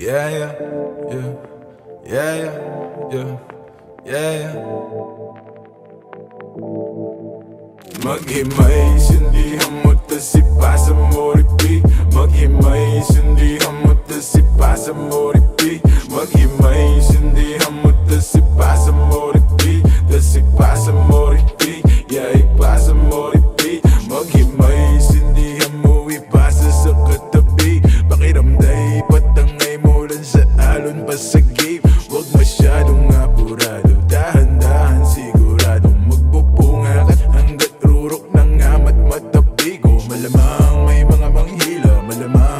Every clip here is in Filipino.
Yeah, yeah, yeah, yeah, yeah, yeah, yeah, yeah. Maghimay, sindihan mo to si Pasa Moripi Maghimay, sindihan mo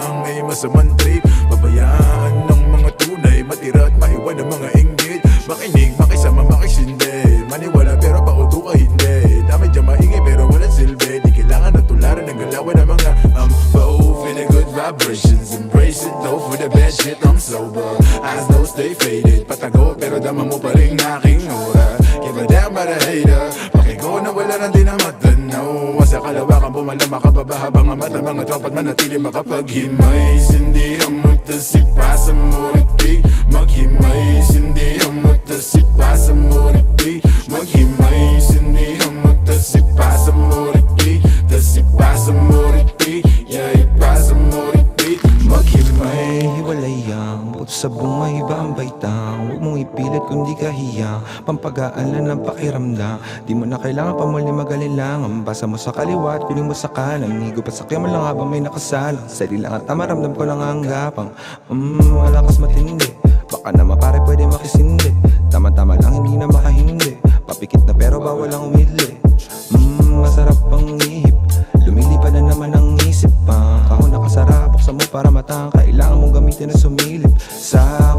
Malamang may masamang trip Pabayaan ng mga tunay Matira at maiwan ng mga inggit. Makinig, makisama, makisindi. Maniwala pero pauto ka hindi. Dami dyan maingay pero walang silbi. Di kailangan na tularan ng galawan ng mga Um, both in a good vibrations Embrace it, though for the best shit I'm sober. Eyes low, stay faded Patago pero dama mo pa rin aking aura. Give a damn about a hater. Pakigo na wala nang di na matanaw. Sa kalawakan pumalama ka pa ba habang ang mata Mga tropa't manatili makapaghimay Sindihan mo to si Pasa Moripi Maghimay Sindihan mo to si Pasa Moripi Maghimay mong ipilit kung di ka hiyang Pampagaalan ng pakiramdam Di mo na kailangan pa muli mag-alilangan. Basa mo sa kaliwa at kunin mo sa kanan. Higo pa sakya mo lang habang may nakasalang. Sali lang at tamaramdam ko lang ang gapang. Mmm, malakas matindi. Baka naman pare pwede makisindi. Tama-tama lang hindi na makahindi. Papikit na pero bawal ang umidli Mmm, masarap ang ihip Lumilipad na naman ang isip. Pa Kahon nakasara, buksan mo para matang Kailangan mong gamitin na sumilip. Sa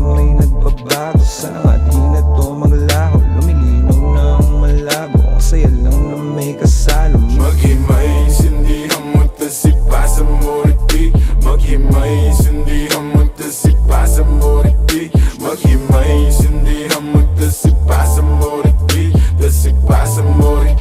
Pakiramdam ay nagbabago nga di na to maglaho. Lumilinaw ng malabo Ang saya lang na may kasalo. Maghimay, sindihan mo to si Pasa Moripi Maghimay, sindihan mo to si Pasa Moripi Maghimay, sindihan mo to si Pasa Moripi To si Pasa Moripi Yeah,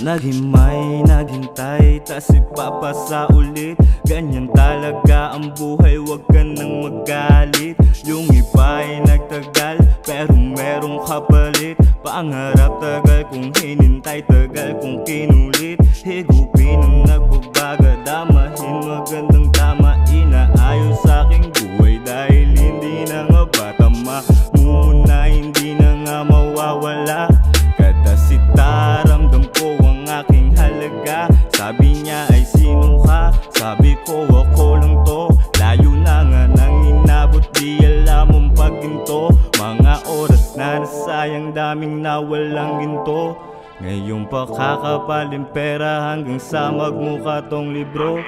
Naghimay, naghintay, tas ipapasa ulit. Ganyan talaga ang buhay, wag ka nang magalit. Yung iba ay nagtagal, pero merong kapalit. Pangarap tagal kung hinintay, tagal kung kinulit. Higupin ang nagbabaga, oras na nasayang daming nawalang ginto. Ngayong pakakapaling pera hanggang sa magmukha tong libro.